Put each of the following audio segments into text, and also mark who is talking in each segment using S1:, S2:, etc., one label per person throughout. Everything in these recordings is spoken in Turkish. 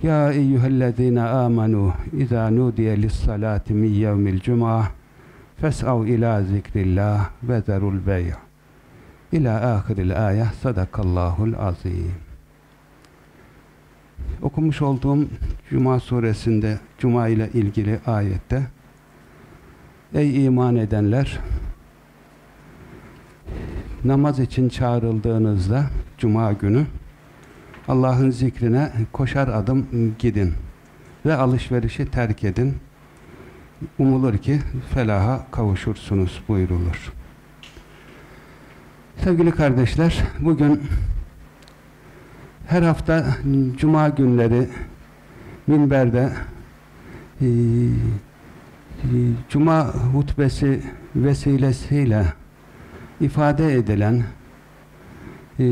S1: Bismillahirrahmanirrahim. Ya eyyühellezîne âmenû izâ nudiye lis-salâti min yevmil cum'a fes'av ilâ zikrillah ve zerul bey' İlâ âhiril âye sadakallâhul azîm. Okumuş olduğum Cuma suresinde Cuma ile ilgili ayette Ey iman edenler namaz için çağrıldığınızda Cuma günü Allah'ın zikrine koşar adım gidin ve alışverişi terk edin. Umulur ki felaha kavuşursunuz buyrulur. Sevgili kardeşler, bugün her hafta Cuma günleri minberde e, e, Cuma hutbesi vesilesiyle ifade edilen e,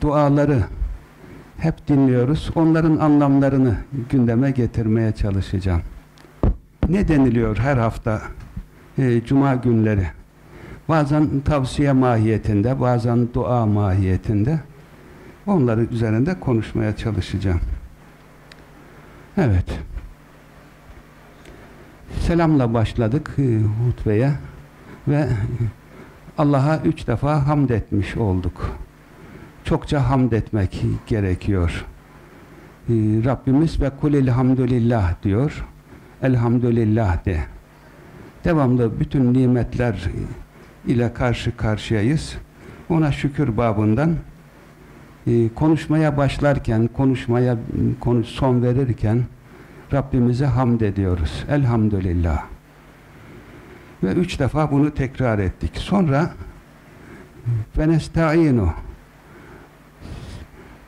S1: duaları hep dinliyoruz. Onların anlamlarını gündeme getirmeye çalışacağım. Ne deniliyor her hafta e, Cuma günleri? Bazen tavsiye mahiyetinde, bazen dua mahiyetinde onları üzerinde konuşmaya çalışacağım. Evet. Selamla başladık e, hutbeye ve Allah'a üç defa hamd etmiş olduk. Çokça hamd etmek gerekiyor. Ee, Rabbimiz ve kul elhamdülillah diyor. Elhamdülillah de. Devamlı bütün nimetler ile karşı karşıyayız. Ona şükür babından e, konuşmaya başlarken, konuşmaya konuş, son verirken Rabbimize hamd ediyoruz. Elhamdülillah. Ve üç defa bunu tekrar ettik. Sonra ve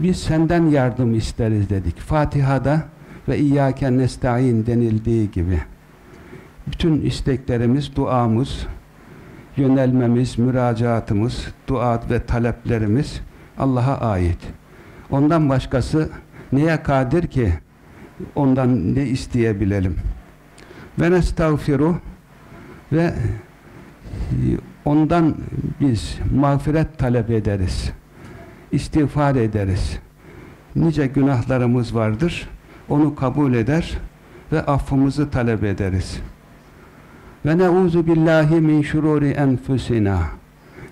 S1: biz senden yardım isteriz dedik. Fatiha'da ve İyyâken nesta'in denildiği gibi bütün isteklerimiz, duamız, yönelmemiz, müracaatımız, dua ve taleplerimiz Allah'a ait. Ondan başkası neye kadir ki ondan ne isteyebilelim? Ve nestağfiru ve ondan biz mağfiret talep ederiz. İstiğfar ederiz. Nice günahlarımız vardır. Onu kabul eder ve affımızı talep ederiz. Ve neuzu billahi min şururi enfusina.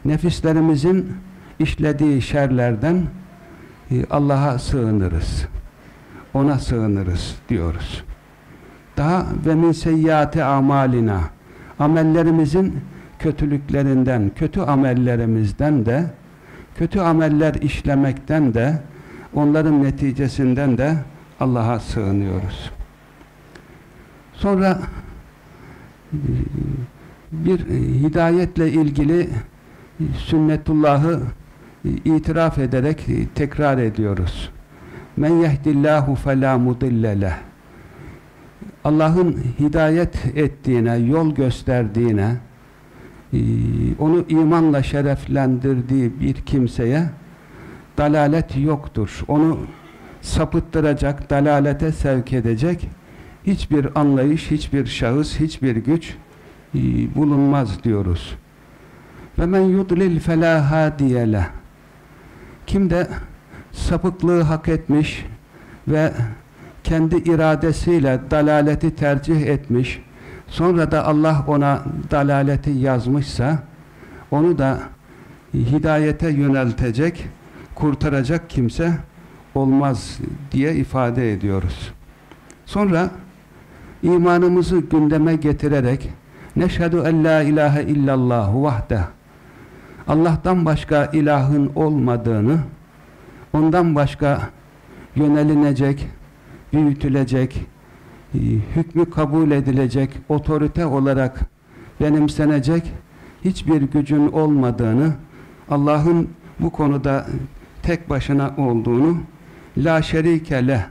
S1: Nefislerimizin işlediği şerlerden e, Allah'a sığınırız. Ona sığınırız diyoruz. Daha ve min seyyiati amalina. Amellerimizin kötülüklerinden, kötü amellerimizden de kötü ameller işlemekten de onların neticesinden de Allah'a sığınıyoruz. Sonra bir hidayetle ilgili sünnetullahı itiraf ederek tekrar ediyoruz. Men yehdillahu felâ mudille Allah'ın hidayet ettiğine, yol gösterdiğine, onu imanla şereflendirdiği bir kimseye dalalet yoktur. Onu sapıttıracak, dalalete sevk edecek hiçbir anlayış, hiçbir şahıs, hiçbir güç e, bulunmaz diyoruz. Ve men yudlil felâ hâdiyeleh Kim de sapıklığı hak etmiş ve kendi iradesiyle dalaleti tercih etmiş, sonra da Allah ona dalaleti yazmışsa, onu da hidayete yöneltecek, kurtaracak kimse olmaz diye ifade ediyoruz. Sonra imanımızı gündeme getirerek neşhedü en la ilahe illallah vahde Allah'tan başka ilahın olmadığını ondan başka yönelinecek, büyütülecek, hükmü kabul edilecek, otorite olarak benimsenecek hiçbir gücün olmadığını, Allah'ın bu konuda tek başına olduğunu, la şerike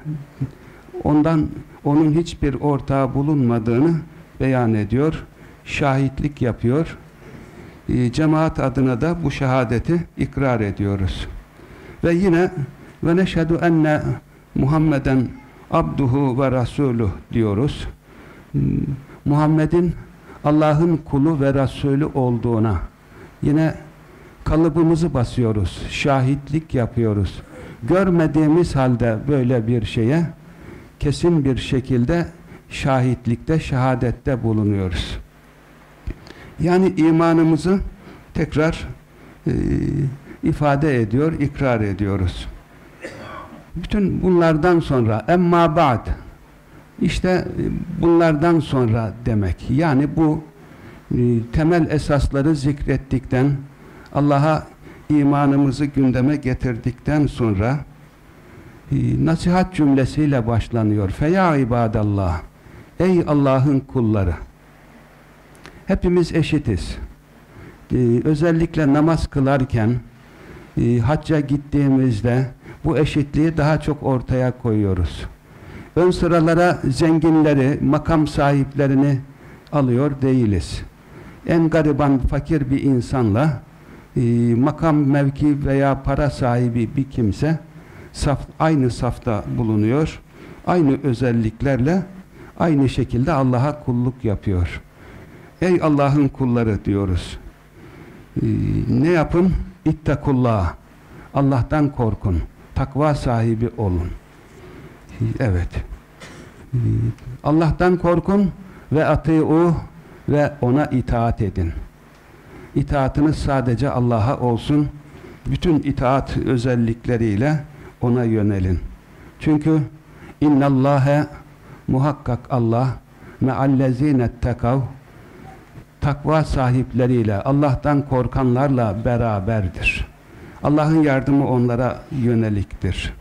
S1: ondan onun hiçbir ortağı bulunmadığını beyan ediyor, şahitlik yapıyor. E, cemaat adına da bu şehadeti ikrar ediyoruz. Ve yine ve neşhedü enne Muhammeden abduhu ve rasuluh diyoruz. Muhammed'in Allah'ın kulu ve Resulü olduğuna yine kalıbımızı basıyoruz. Şahitlik yapıyoruz. Görmediğimiz halde böyle bir şeye kesin bir şekilde şahitlikte, şehadette bulunuyoruz. Yani imanımızı tekrar e, ifade ediyor, ikrar ediyoruz. Bütün bunlardan sonra emma ba'd işte e, bunlardan sonra demek. Yani bu e, temel esasları zikrettikten Allah'a imanımızı gündeme getirdikten sonra e, nasihat cümlesiyle başlanıyor. Feya ibadallah Ey Allah'ın kulları hepimiz eşitiz. özellikle namaz kılarken hacca gittiğimizde bu eşitliği daha çok ortaya koyuyoruz. Ön sıralara zenginleri, makam sahiplerini alıyor değiliz. En gariban, fakir bir insanla e, makam, mevki veya para sahibi bir kimse saf, aynı safta bulunuyor. Aynı özelliklerle aynı şekilde Allah'a kulluk yapıyor. Ey Allah'ın kulları diyoruz. E, ne yapın? İttakullah. Allah'tan korkun takva sahibi olun. Evet. Allah'tan korkun ve atî'ûh ve ona itaat edin. İtaatınız sadece Allah'a olsun. Bütün itaat özellikleriyle ona yönelin. Çünkü innallâhe muhakkak Allah meallezîne tekav takva sahipleriyle Allah'tan korkanlarla beraberdir. Allah'ın yardımı onlara yöneliktir.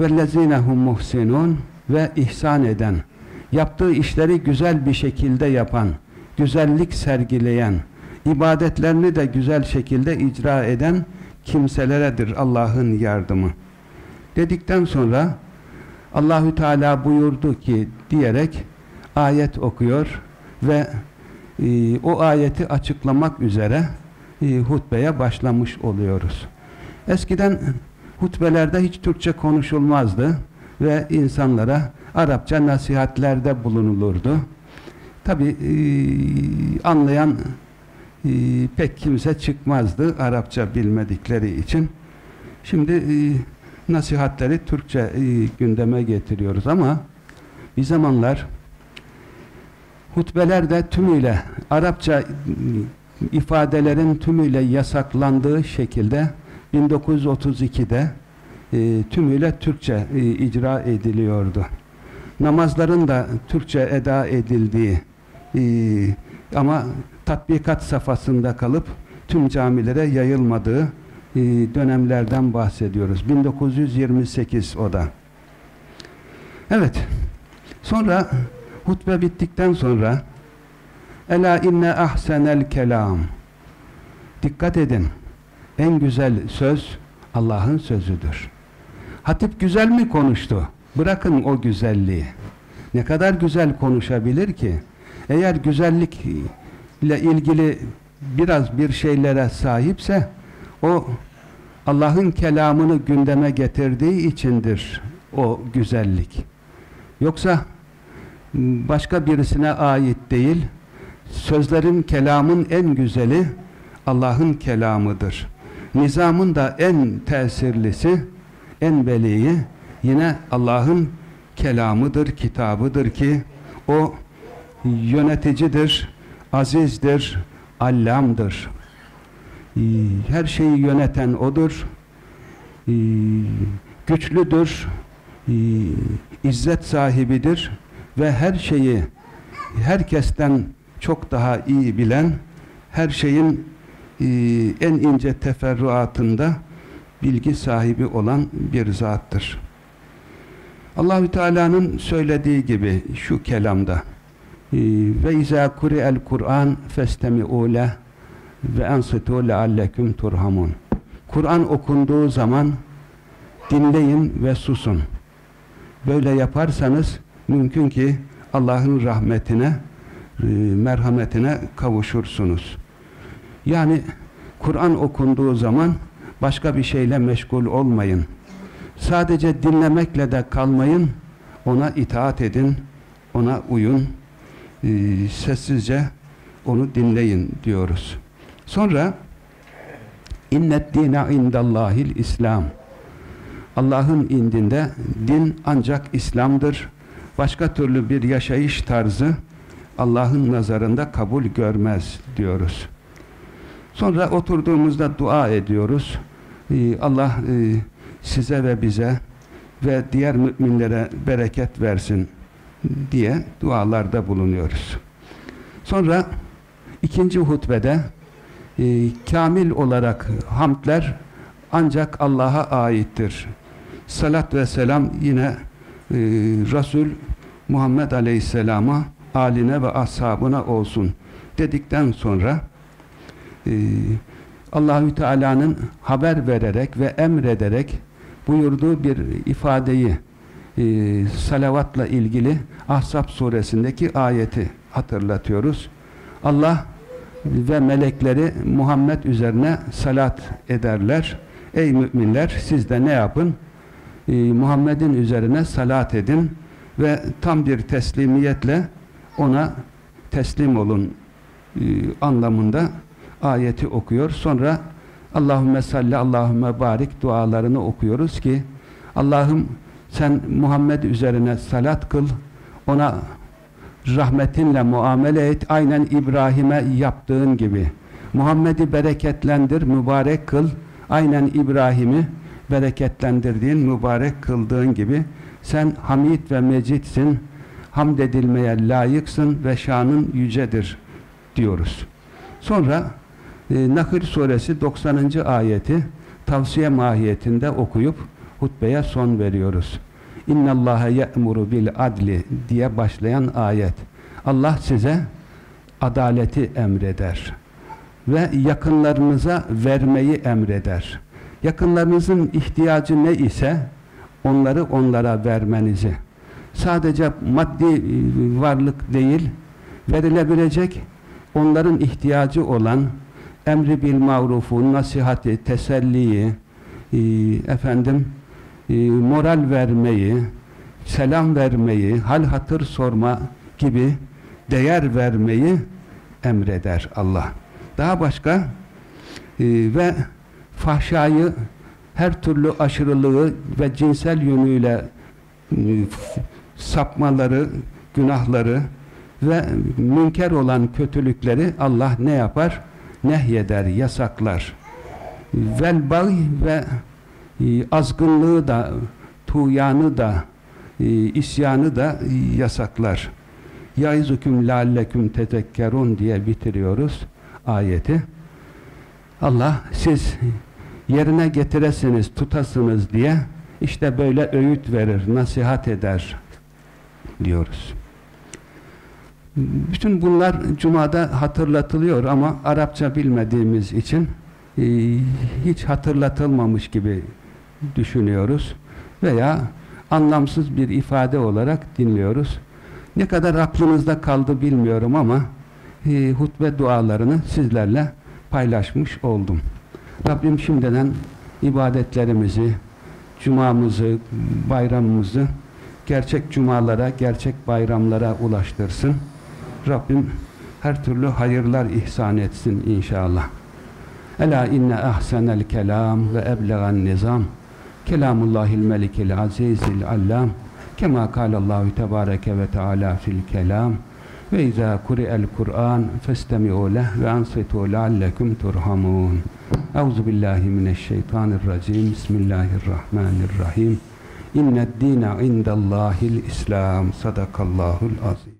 S1: وَالَّذ۪ينَ هُمْ muhsinun ve ihsan eden, yaptığı işleri güzel bir şekilde yapan, güzellik sergileyen, ibadetlerini de güzel şekilde icra eden kimseleredir Allah'ın yardımı. Dedikten sonra Allahü Teala buyurdu ki diyerek ayet okuyor ve e, o ayeti açıklamak üzere e, hutbeye başlamış oluyoruz. Eskiden hutbelerde hiç Türkçe konuşulmazdı ve insanlara Arapça nasihatlerde bulunulurdu. Tabi e, anlayan e, pek kimse çıkmazdı Arapça bilmedikleri için. Şimdi e, nasihatleri Türkçe e, gündeme getiriyoruz ama bir zamanlar hutbelerde tümüyle Arapça ifadelerin tümüyle yasaklandığı şekilde 1932'de e, tümüyle Türkçe e, icra ediliyordu. Namazların da Türkçe eda edildiği e, ama tatbikat safhasında kalıp tüm camilere yayılmadığı e, dönemlerden bahsediyoruz. 1928 o da. Evet. Sonra hutbe bittikten sonra Ela inne ahsenel kelam. Dikkat edin. En güzel söz Allah'ın sözüdür. Hatip güzel mi konuştu? Bırakın o güzelliği. Ne kadar güzel konuşabilir ki? Eğer güzellikle ilgili biraz bir şeylere sahipse o Allah'ın kelamını gündeme getirdiği içindir o güzellik. Yoksa başka birisine ait değil, sözlerin, kelamın en güzeli Allah'ın kelamıdır. Nizamın da en tesirlisi, en beliği yine Allah'ın kelamıdır, kitabıdır ki o yöneticidir, azizdir, allamdır. Ee, her şeyi yöneten O'dur. Ee, güçlüdür, ee, izzet sahibidir ve her şeyi herkesten çok daha iyi bilen, her şeyin e, en ince teferruatında bilgi sahibi olan bir zattır. Allahü Teala'nın söylediği gibi şu kelamda e, ve izâ kuri'el Kur'an festemi'û leh ve ensitu lealleküm turhamun. Kur'an okunduğu zaman dinleyin ve susun. Böyle yaparsanız mümkün ki Allah'ın rahmetine, e, merhametine kavuşursunuz. Yani Kur'an okunduğu zaman başka bir şeyle meşgul olmayın. Sadece dinlemekle de kalmayın. Ona itaat edin, ona uyun, e, sessizce onu dinleyin diyoruz. Sonra innet dine indallahil İslam. Allah'ın indinde din ancak İslam'dır. Başka türlü bir yaşayış tarzı Allah'ın nazarında kabul görmez diyoruz. Sonra oturduğumuzda dua ediyoruz. Ee, Allah e, size ve bize ve diğer müminlere bereket versin diye dualarda bulunuyoruz. Sonra ikinci hutbede e, kamil olarak hamdler ancak Allah'a aittir. Salat ve selam yine e, Resul Muhammed Aleyhisselam'a, aline ve ashabına olsun dedikten sonra e, Allahü Teala'nın haber vererek ve emrederek buyurduğu bir ifadeyi e, salavatla ilgili Ahzab suresindeki ayeti hatırlatıyoruz. Allah ve melekleri Muhammed üzerine salat ederler. Ey müminler siz de ne yapın? Ee, Muhammed'in üzerine salat edin ve tam bir teslimiyetle ona teslim olun e, anlamında ayeti okuyor. Sonra Allahümme salli Allahümme barik dualarını okuyoruz ki Allah'ım sen Muhammed üzerine salat kıl ona rahmetinle muamele et aynen İbrahim'e yaptığın gibi Muhammed'i bereketlendir mübarek kıl aynen İbrahim'i bereketlendirdiğin mübarek kıldığın gibi sen hamid ve mecitsin hamd edilmeye layıksın ve şanın yücedir diyoruz. Sonra e, Nakır suresi 90. ayeti tavsiye mahiyetinde okuyup hutbeye son veriyoruz. İnna Allaha ye'muru bil adli diye başlayan ayet. Allah size adaleti emreder ve yakınlarınıza vermeyi emreder. Yakınlarınızın ihtiyacı ne ise onları onlara vermenizi. Sadece maddi e, varlık değil, verilebilecek onların ihtiyacı olan emri bil mavrufu, nasihati, teselliyi, e, efendim e, moral vermeyi, selam vermeyi, hal hatır sorma gibi değer vermeyi emreder Allah. Daha başka e, ve fahşayı her türlü aşırılığı ve cinsel yönüyle e, sapmaları, günahları ve münker olan kötülükleri Allah ne yapar? Nehyeder, yasaklar. Vel bağ ve e, azgınlığı da, tuğyanı da, e, isyanı da yasaklar. Yaizukum lalleküm tezekkerun diye bitiriyoruz ayeti. Allah siz yerine getiresiniz, tutasınız diye işte böyle öğüt verir, nasihat eder diyoruz. Bütün bunlar Cuma'da hatırlatılıyor ama Arapça bilmediğimiz için e, hiç hatırlatılmamış gibi düşünüyoruz veya anlamsız bir ifade olarak dinliyoruz. Ne kadar aklınızda kaldı bilmiyorum ama e, hutbe dualarını sizlerle paylaşmış oldum. Rabbim şimdiden ibadetlerimizi, cumamızı, bayramımızı gerçek cumalara, gerçek bayramlara ulaştırsın. Rabbim her türlü hayırlar ihsan etsin inşallah. Ela inne ahsenel kelam ve eblegan nizam kelamullahil melikil azizil allam kema kâlallahu tebâreke ve teâlâ fil kelam ve izâ kuri'el Kur'an festemi'u leh ve ansitu leallekum turhamun. Euzu billahi mineşşeytanirracim. Bismillahirrahmanirrahim. İnned dine indallahil İslam. Sadakallahul azim.